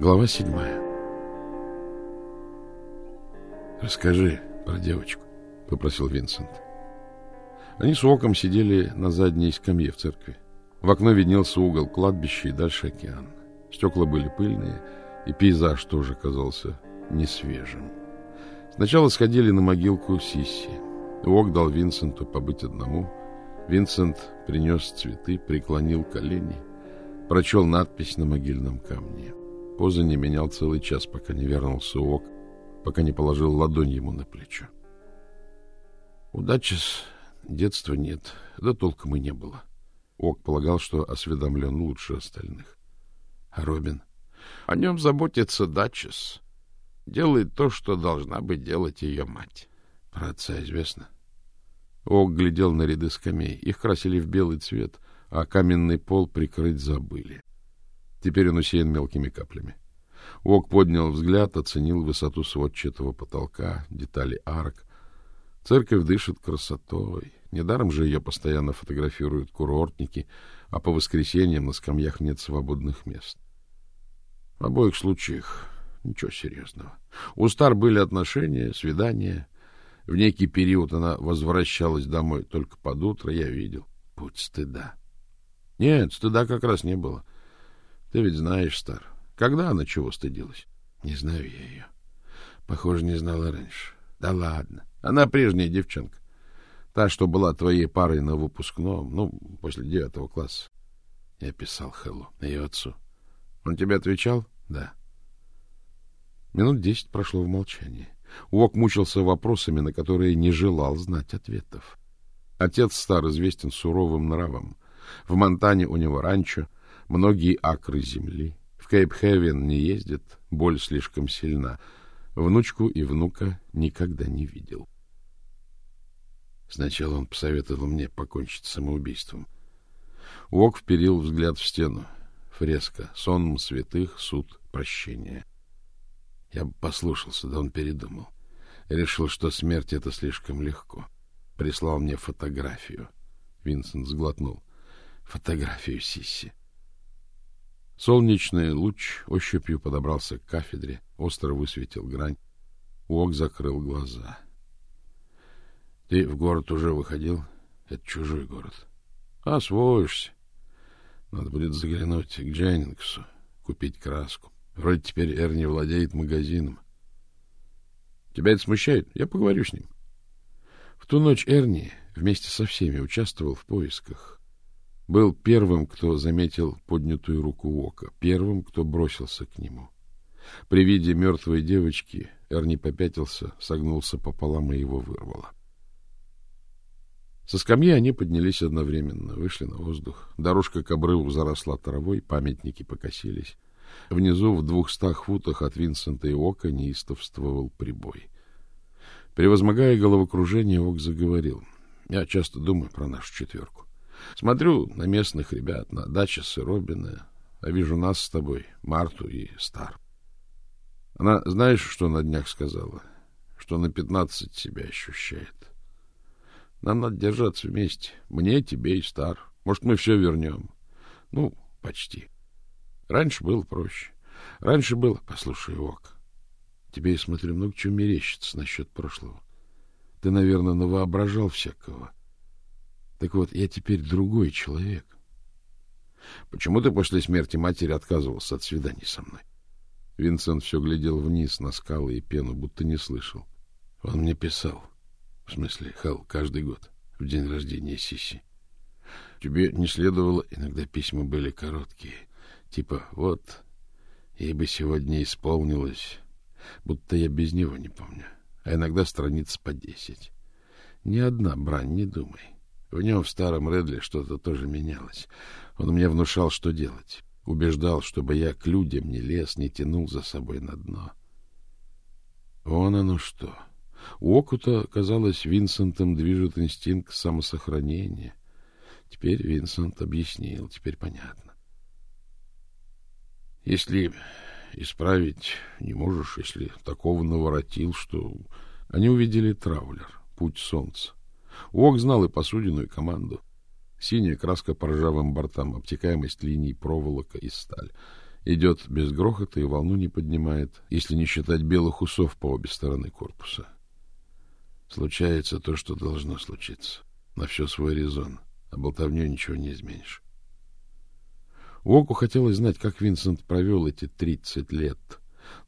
Глава седьмая. «Расскажи про девочку», — попросил Винсент. Они с Оком сидели на задней скамье в церкви. В окно виднелся угол кладбища и дальше океан. Стекла были пыльные, и пейзаж тоже казался несвежим. Сначала сходили на могилку Сисси. Ок дал Винсенту побыть одному. Винсент принес цветы, преклонил колени, прочел надпись на могильном камне позы не менял целый час, пока не вернулся Ок, пока не положил ладонь ему на плечо. Удачи с детства нет, да толком и не было. Ок полагал, что осведомлен лучше остальных. А Робин? О нем заботится Датчес. Делает то, что должна бы делать ее мать. Про отца известно. Ок глядел на ряды скамей. Их красили в белый цвет, а каменный пол прикрыть забыли. Теперь он усеян мелкими каплями. Ок поднял взгляд, оценил высоту сводчатого потолка, детали арок. Церковь дышит красотой. Недаром же ее постоянно фотографируют курортники, а по воскресеньям на скамьях нет свободных мест. В обоих случаях ничего серьезного. У Стар были отношения, свидания. В некий период она возвращалась домой только под утро, я видел. Путь стыда. Нет, стыда как раз не было. Ты ведь знаешь, Стар, когда она чего стыдилась? Не знаю я ее. Похоже, не знала раньше. Да ладно. Она прежняя девчонка. Та, что была твоей парой на выпускном, ну, после девятого класса. Я писал Хэллу, ее отцу. Он тебе отвечал? Да. Минут десять прошло в молчании. Уок мучился вопросами, на которые не желал знать ответов. Отец стар известен суровым нравом. В Монтане у него ранчо, многие акры земли. В Кейп-Хевен не ездит, боль слишком сильна. Внучку и внука никогда не видел. Сначала он посоветовал мне покончить самоубийством. Уок вперил взгляд в стену. Фреска. Сон святых, суд, прощение. Я послушался, да он передумал. Решил, что смерть — это слишком легко. Прислал мне фотографию. Винсент сглотнул. Фотографию Сисси. Солнечный луч ощупью подобрался к кафедре, остро высветил грань. Уок закрыл глаза. — Ты в город уже выходил? Это чужой город. — Освоишься. Надо будет заглянуть к Дженнингсу, купить краску. Вроде теперь Эрни владеет магазином. — Тебя это смущает? Я поговорю с ним. В ту ночь Эрни вместе со всеми участвовал в поисках был первым, кто заметил поднятую руку Ока, первым, кто бросился к нему. При виде мертвой девочки Эрни попятился, согнулся пополам и его вырвало. Со скамьи они поднялись одновременно, вышли на воздух. Дорожка к обрыву заросла травой, памятники покосились. Внизу, в двухстах футах от Винсента и Ока, неистовствовал прибой. Превозмогая головокружение, Ок заговорил. Я часто думаю про нашу четверку. Смотрю на местных ребят, на Дачес и Робина, а вижу нас с тобой, Марту и Стар. Она, знаешь, что на днях сказала? Что на пятнадцать себя ощущает. Нам надо держаться вместе. Мне, тебе и Стар. Может, мы все вернем. Ну, почти. Раньше было проще. Раньше было... Послушай, Ок, тебе, я смотрю, много чего мерещится насчет прошлого. Ты, наверное, навоображал всякого. Так вот, я теперь другой человек. Почему ты после смерти матери отказывался от свиданий со мной? Винсент все глядел вниз на скалы и пену, будто не слышал. Он мне писал. В смысле, Хал, каждый год, в день рождения Сиси. Тебе не следовало, иногда письма были короткие. Типа, вот, ей бы сегодня исполнилось, будто я без него не помню. А иногда страниц по десять. Ни одна брань, не думай. В нем, в старом Редли, что-то тоже менялось. Он мне внушал, что делать. Убеждал, чтобы я к людям не лез, не тянул за собой на дно. Вон оно что. У Окута, казалось, Винсентом движет инстинкт самосохранения. Теперь Винсент объяснил, теперь понятно. Если исправить не можешь, если такого наворотил, что... Они увидели траулер, путь солнца. Уок знал и посудину, и команду. Синяя краска по ржавым бортам, обтекаемость линий, проволока и сталь. Идет без грохота и волну не поднимает, если не считать белых усов по обе стороны корпуса. Случается то, что должно случиться. На все свой резон, а болтовню ничего не изменишь. Уоку хотелось знать, как Винсент провел эти тридцать лет,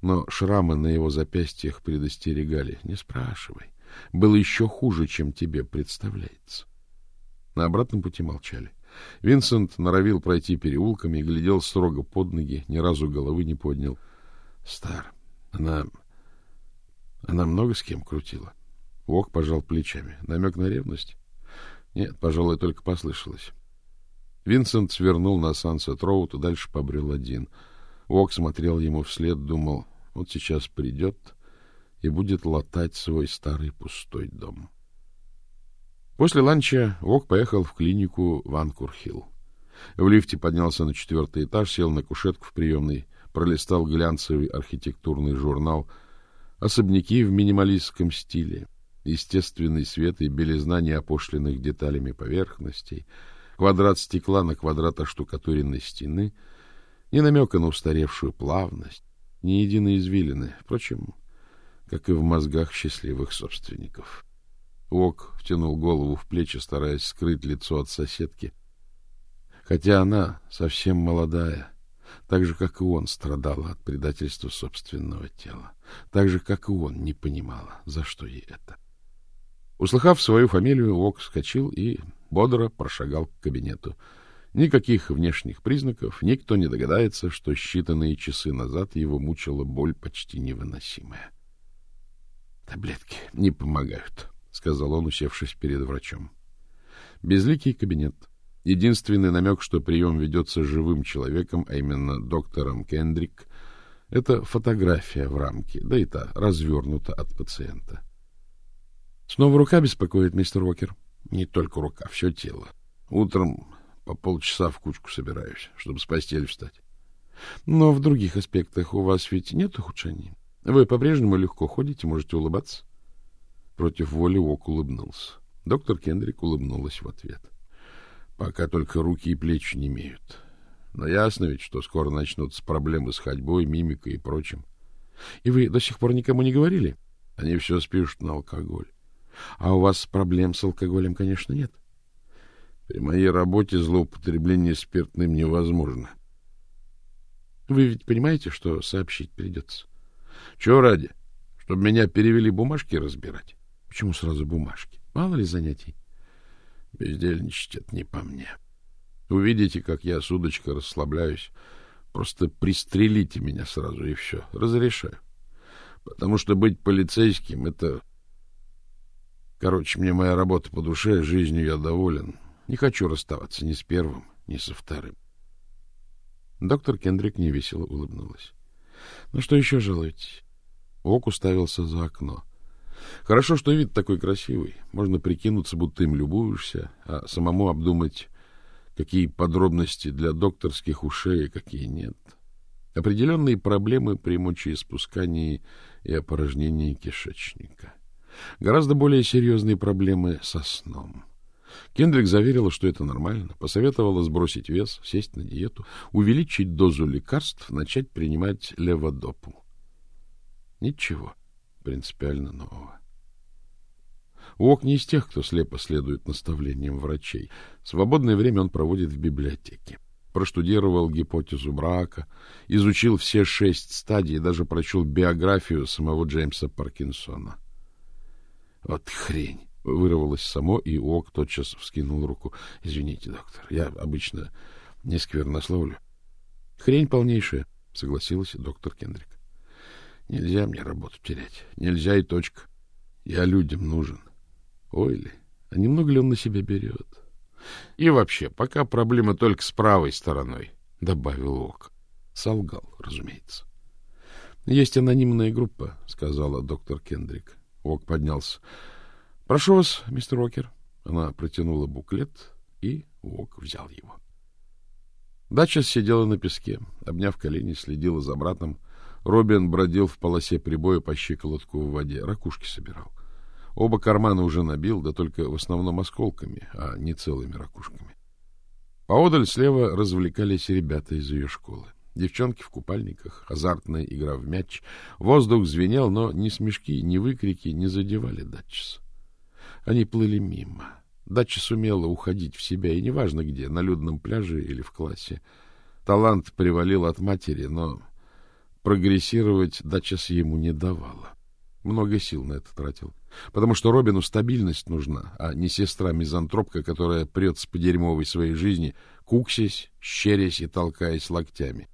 но шрамы на его запястьях предостерегали. Не спрашивай. Было еще хуже, чем тебе представляется. На обратном пути молчали. Винсент норовил пройти переулками и глядел строго под ноги, ни разу головы не поднял. Стар. Она... Она много с кем крутила. Ок пожал плечами. Намек на ревность? Нет, пожалуй, только послышалось. Винсент свернул на Сансет Роуд и дальше побрел один. Ок смотрел ему вслед, думал, вот сейчас придет и будет латать свой старый пустой дом. После ланча Ок поехал в клинику Ванкурхилл. В лифте поднялся на четвертый этаж, сел на кушетку в приемной, пролистал глянцевый архитектурный журнал «Особняки в минималистском стиле», естественный свет и белизна неопошленных деталями поверхностей, квадрат стекла на квадрат оштукатуренной стены, ни намека на устаревшую плавность, ни единой извилины, впрочем, как и в мозгах счастливых собственников. Ок втянул голову в плечи, стараясь скрыть лицо от соседки. Хотя она совсем молодая, так же, как и он, страдала от предательства собственного тела. Так же, как и он, не понимала, за что ей это. Услыхав свою фамилию, Ок вскочил и бодро прошагал к кабинету. Никаких внешних признаков, никто не догадается, что считанные часы назад его мучила боль почти невыносимая. Таблетки не помогают, сказал он, усевшись перед врачом. Безликий кабинет. Единственный намек, что прием ведется живым человеком, а именно доктором Кендрик, это фотография в рамке, да и та развернута от пациента. Снова рука беспокоит, мистер Уокер? Не только рука, все тело. Утром по полчаса в кучку собираюсь, чтобы с постели встать. Но в других аспектах у вас ведь нет ухудшений. Вы по-прежнему легко ходите, можете улыбаться. Против воли Ок улыбнулся. Доктор Кендрик улыбнулась в ответ. Пока только руки и плечи не имеют. Но ясно ведь, что скоро начнутся проблемы с ходьбой, мимикой и прочим. И вы до сих пор никому не говорили? Они все спишут на алкоголь. А у вас проблем с алкоголем, конечно, нет. При моей работе злоупотребление спиртным невозможно. Вы ведь понимаете, что сообщить придется? Чего ради? Чтобы меня перевели бумажки разбирать? Почему сразу бумажки? Мало ли занятий? Бездельничать — это не по мне. Увидите, как я с удочкой расслабляюсь. Просто пристрелите меня сразу, и все. Разрешаю. Потому что быть полицейским — это... Короче, мне моя работа по душе, жизнью я доволен. Не хочу расставаться ни с первым, ни со вторым. Доктор Кендрик невесело улыбнулась. — Ну что еще желаете? Ок уставился за окно. Хорошо, что вид такой красивый. Можно прикинуться, будто им любуешься, а самому обдумать, какие подробности для докторских ушей, а какие нет. Определенные проблемы при мочеиспускании и опорожнении кишечника. Гораздо более серьезные проблемы со сном. Кендрик заверила, что это нормально, посоветовала сбросить вес, сесть на диету, увеличить дозу лекарств, начать принимать леводопу. Ничего принципиально нового. Уок не из тех, кто слепо следует наставлениям врачей. Свободное время он проводит в библиотеке. Проштудировал гипотезу брака, изучил все шесть стадий и даже прочел биографию самого Джеймса Паркинсона. Вот хрень! Вырвалось само, и Уок тотчас вскинул руку. — Извините, доктор, я обычно не сквернословлю. — Хрень полнейшая, — согласилась доктор Кендрик. — Нельзя мне работу терять. Нельзя и точка. Я людям нужен. Ой ли, а немного ли он на себя берет? И вообще, пока проблема только с правой стороной, — добавил Ок. Солгал, разумеется. — Есть анонимная группа, — сказала доктор Кендрик. Ок поднялся. — Прошу вас, мистер Окер. Она протянула буклет, и Ок взял его. Дача сидела на песке, обняв колени, следила за братом. Робин бродил в полосе прибоя по щиколотку в воде, ракушки собирал. Оба кармана уже набил, да только в основном осколками, а не целыми ракушками. Поодаль слева развлекались ребята из ее школы. Девчонки в купальниках, азартная игра в мяч. Воздух звенел, но ни смешки, ни выкрики не задевали Датчиса. Они плыли мимо. Датчис умела уходить в себя, и неважно где, на людном пляже или в классе. Талант привалил от матери, но прогрессировать Датчис ему не давала. Много сил на это тратил. Потому что Робину стабильность нужна, а не сестра-мизантропка, которая прется по дерьмовой своей жизни, куксясь, щерясь и толкаясь локтями.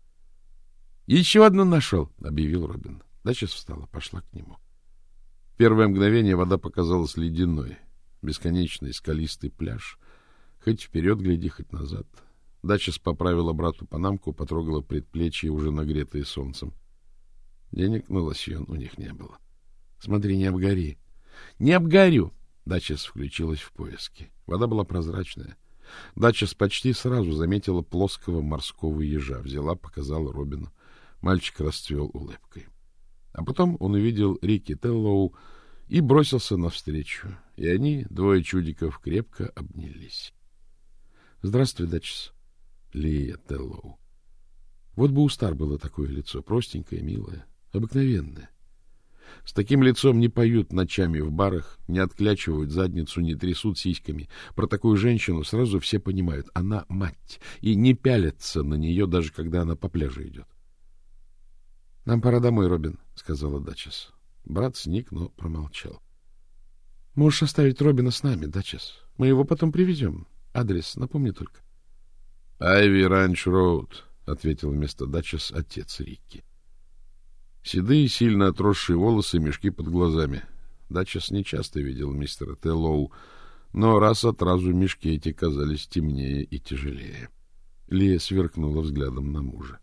— Еще одну нашел, — объявил Робин. Дача встала, пошла к нему. Первое мгновение вода показалась ледяной. Бесконечный скалистый пляж. Хоть вперед гляди, хоть назад. Дача поправила брату панамку, потрогала предплечье, уже нагретые солнцем. Денег на лосьон у них не было. — Смотри, не обгори. — Не обгорю! Дачес включилась в поиски. Вода была прозрачная. Дачес почти сразу заметила плоского морского ежа. Взяла, показала Робину. Мальчик расцвел улыбкой. А потом он увидел Рики Теллоу и бросился навстречу. И они, двое чудиков, крепко обнялись. — Здравствуй, Дачес. Лия Теллоу. Вот бы у Стар было такое лицо, простенькое, милое, обыкновенное. С таким лицом не поют ночами в барах, не отклячивают задницу, не трясут сиськами. Про такую женщину сразу все понимают. Она мать, и не пялятся на нее, даже когда она по пляжу идет. — Нам пора домой, Робин, — сказала Дачес. Брат сник, но промолчал. — Можешь оставить Робина с нами, Дачес. Мы его потом привезем. Адрес напомни только. — Айви Ранч Роуд, — ответил вместо Дачес отец Рикки. Седые, сильно отросшие волосы, мешки под глазами. Дачес нечасто видел мистера Теллоу, но раз от разу мешки эти казались темнее и тяжелее. Лия сверкнула взглядом на мужа.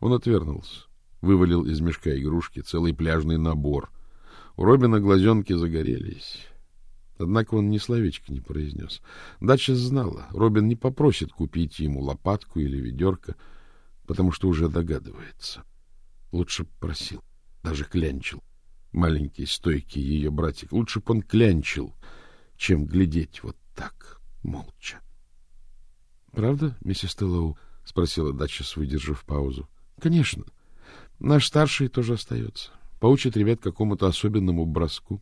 Он отвернулся, вывалил из мешка игрушки, целый пляжный набор. У Робина глазенки загорелись. Однако он ни словечко не произнес. Дача знала, Робин не попросит купить ему лопатку или ведерко, потому что уже догадывается. Лучше просил даже клянчил. Маленький, стойкий ее братик. Лучше бы он клянчил, чем глядеть вот так, молча. — Правда, миссис Теллоу? — спросила Датчис, выдержав паузу. — Конечно. Наш старший тоже остается. Поучит ребят какому-то особенному броску.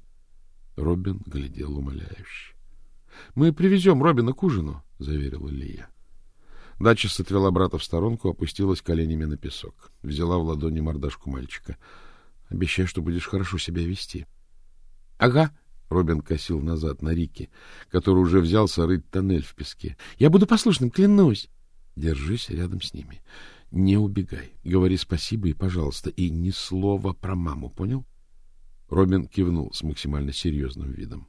Робин глядел умоляюще. — Мы привезем Робина к ужину, — заверила Лия. Датчис отвела брата в сторонку, опустилась коленями на песок. Взяла в ладони мордашку мальчика — Обещай, что будешь хорошо себя вести. — Ага, — Робин косил назад на Рике, который уже взялся рыть тоннель в песке. — Я буду послушным, клянусь. Держись рядом с ними. Не убегай. Говори спасибо и пожалуйста. И ни слова про маму, понял? Робин кивнул с максимально серьезным видом.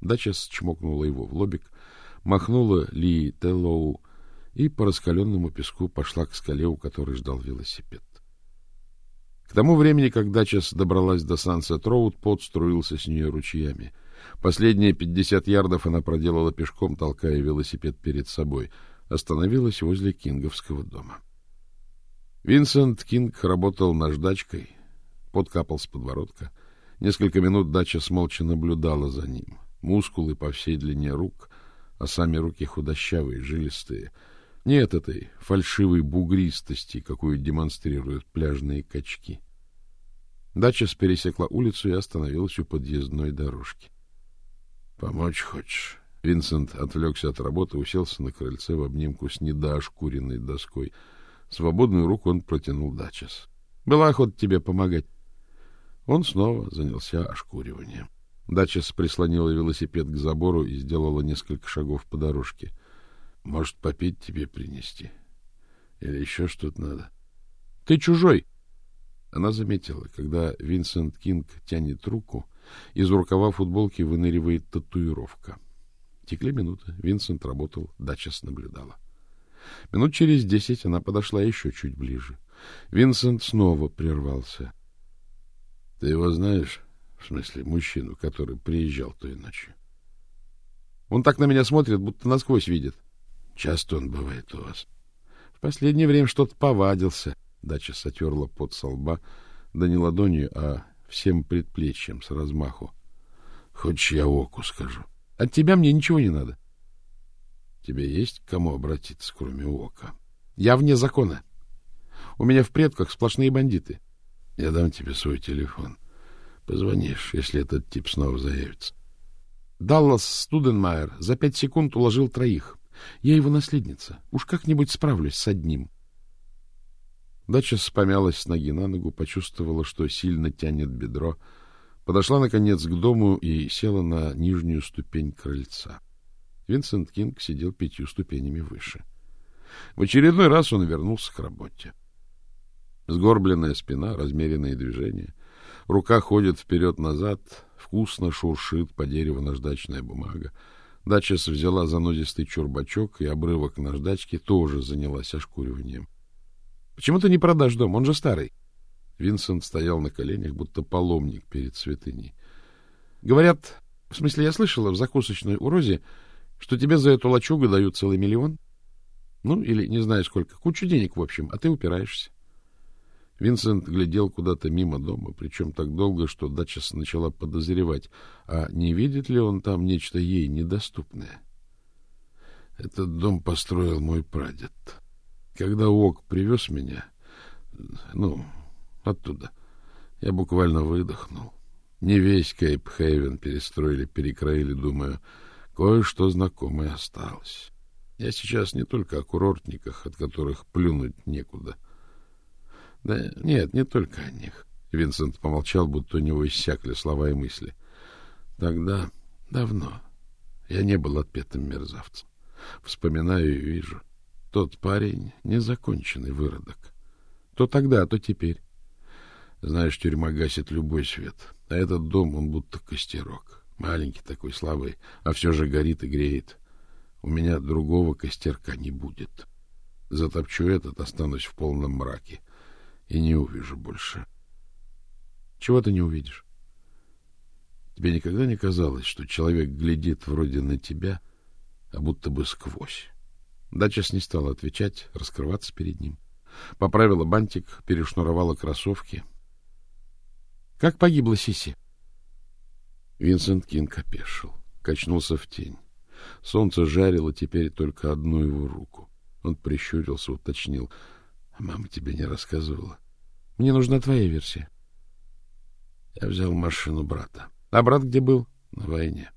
Дачесс чмокнула его в лобик, махнула Лие Тэллоу и по раскаленному песку пошла к скале, у которой ждал велосипед. К тому времени, когда Дачесс добралась до Сансет-Роуд, пот струился с нее ручьями. Последние пятьдесят ярдов она проделала пешком, толкая велосипед перед собой. Остановилась возле Кинговского дома. Винсент Кинг работал наждачкой. Пот капал с подбородка. Несколько минут дача смолча наблюдала за ним. Мускулы по всей длине рук, а сами руки худощавые, жилистые — нет этой фальшивой бугристости, какую демонстрируют пляжные качки. Дача пересекла улицу и остановилась у подъездной дорожки. — Помочь хочешь? Винсент отвлекся от работы, уселся на крыльце в обнимку с недоошкуренной доской. Свободную руку он протянул Дачес. — Была охота тебе помогать. Он снова занялся ошкуриванием. Дачес прислонила велосипед к забору и сделала несколько шагов по дорожке — может, попить тебе принести? Или еще что-то надо? — Ты чужой! Она заметила, когда Винсент Кинг тянет руку, из рукава футболки выныривает татуировка. Текли минуты. Винсент работал, Дачес наблюдала. Минут через десять она подошла еще чуть ближе. Винсент снова прервался. — Ты его знаешь? В смысле, мужчину, который приезжал той ночью. Он так на меня смотрит, будто насквозь видит. Часто он бывает у вас. В последнее время что-то повадился. Дача сотерла под со лба, да не ладонью, а всем предплечьем с размаху. Хочешь, я оку скажу? От тебя мне ничего не надо. Тебе есть к кому обратиться, кроме ока? Я вне закона. У меня в предках сплошные бандиты. Я дам тебе свой телефон. Позвонишь, если этот тип снова заявится. Даллас Студенмайер за пять секунд уложил троих. Я его наследница. Уж как-нибудь справлюсь с одним. Дача помялась с ноги на ногу, почувствовала, что сильно тянет бедро, подошла, наконец, к дому и села на нижнюю ступень крыльца. Винсент Кинг сидел пятью ступенями выше. В очередной раз он вернулся к работе. Сгорбленная спина, размеренные движения. Рука ходит вперед-назад, вкусно шуршит по дереву наждачная бумага. Дачес взяла занозистый чурбачок, и обрывок наждачки тоже занялась ошкуриванием. — Почему ты не продашь дом? Он же старый. Винсент стоял на коленях, будто паломник перед святыней. — Говорят, в смысле, я слышала в закусочной у Рози, что тебе за эту лачугу дают целый миллион? Ну, или не знаю сколько. Кучу денег, в общем, а ты упираешься. Винсент глядел куда-то мимо дома, причем так долго, что Датчес начала подозревать, а не видит ли он там нечто ей недоступное. Этот дом построил мой прадед. Когда Ок привез меня, ну, оттуда, я буквально выдохнул. Не весь Кейп-Хейвен перестроили, перекроили, думаю, кое-что знакомое осталось. Я сейчас не только о курортниках, от которых плюнуть некуда — да нет, не только о них. Винсент помолчал, будто у него иссякли слова и мысли. Тогда, давно, я не был отпетым мерзавцем. Вспоминаю и вижу. Тот парень — незаконченный выродок. То тогда, то теперь. Знаешь, тюрьма гасит любой свет, а этот дом, он будто костерок. Маленький такой, слабый, а все же горит и греет. У меня другого костерка не будет. Затопчу этот, останусь в полном мраке и не увижу больше. Чего ты не увидишь? Тебе никогда не казалось, что человек глядит вроде на тебя, а будто бы сквозь? Дачес не стала отвечать, раскрываться перед ним. Поправила бантик, перешнуровала кроссовки. Как погибла Сиси? Винсент Кинг опешил, качнулся в тень. Солнце жарило теперь только одну его руку. Он прищурился, уточнил. — Мама тебе не рассказывала. Мне нужна твоя версия. Я взял машину брата. А брат где был? На войне.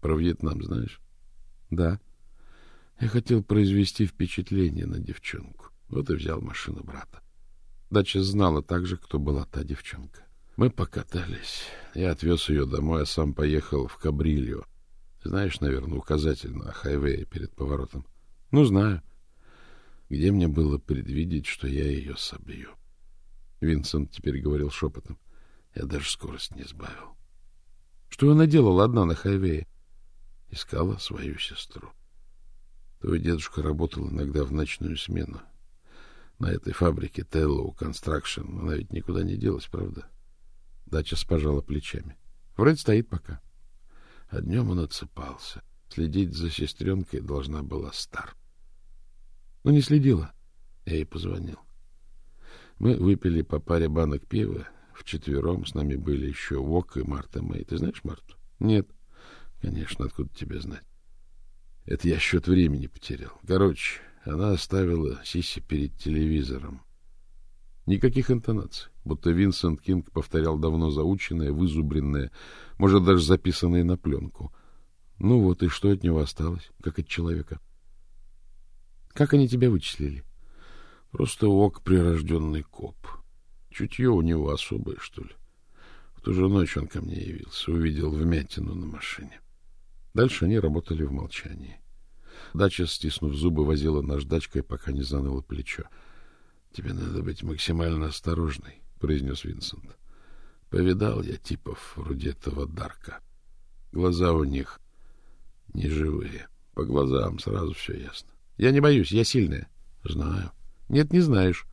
Про Вьетнам знаешь? Да. Я хотел произвести впечатление на девчонку. Вот и взял машину брата. Дача знала также, кто была та девчонка. Мы покатались. Я отвез ее домой, а сам поехал в Кабрильо. Знаешь, наверное, указатель на хайвее перед поворотом. Ну, знаю. Где мне было предвидеть, что я ее собью? Винсент теперь говорил шепотом. Я даже скорость не сбавил. Что она делала одна на хайвее? Искала свою сестру. Твой дедушка работал иногда в ночную смену. На этой фабрике Tellow Construction она ведь никуда не делась, правда? Дача спожала плечами. Вроде стоит пока. А днем он отсыпался. Следить за сестренкой должна была Стар. Но не следила. Я ей позвонил. Мы выпили по паре банок пива. Вчетвером с нами были еще Вок и Марта Мэй. Ты знаешь Марту? Нет. Конечно, откуда тебе знать? Это я счет времени потерял. Короче, она оставила Сиси перед телевизором. Никаких интонаций, будто Винсент Кинг повторял давно заученное, вызубренное, может, даже записанное на пленку. Ну вот, и что от него осталось, как от человека? Как они тебя вычислили? Просто ок прирожденный коп. Чутье у него особое, что ли. В ту же ночь он ко мне явился, увидел вмятину на машине. Дальше они работали в молчании. Дача, стиснув зубы, возила наждачкой, пока не заныло плечо. — Тебе надо быть максимально осторожной, — произнес Винсент. — Повидал я типов вроде этого Дарка. Глаза у них неживые. По глазам сразу все ясно. — Я не боюсь, я сильная. — Знаю. Нет, не знаешь.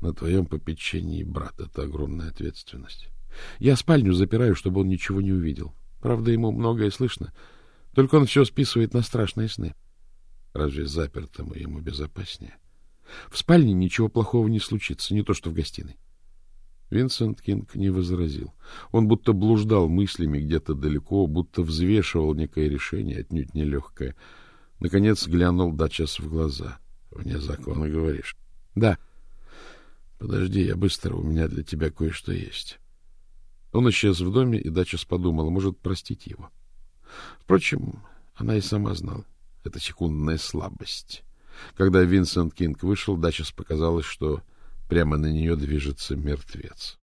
На твоем попечении, брат, это огромная ответственность. Я спальню запираю, чтобы он ничего не увидел. Правда, ему многое слышно. Только он все списывает на страшные сны. Разве запертому ему безопаснее? В спальне ничего плохого не случится, не то что в гостиной. Винсент Кинг не возразил. Он будто блуждал мыслями где-то далеко, будто взвешивал некое решение, отнюдь нелегкое. Наконец глянул Дачас в глаза — Вне закона, говоришь? Да. Подожди, я быстро, у меня для тебя кое-что есть. Он исчез в доме, и Дачес подумала, может, простить его. Впрочем, она и сама знала. Это секундная слабость. Когда Винсент Кинг вышел, Дачес показалось, что прямо на нее движется мертвец.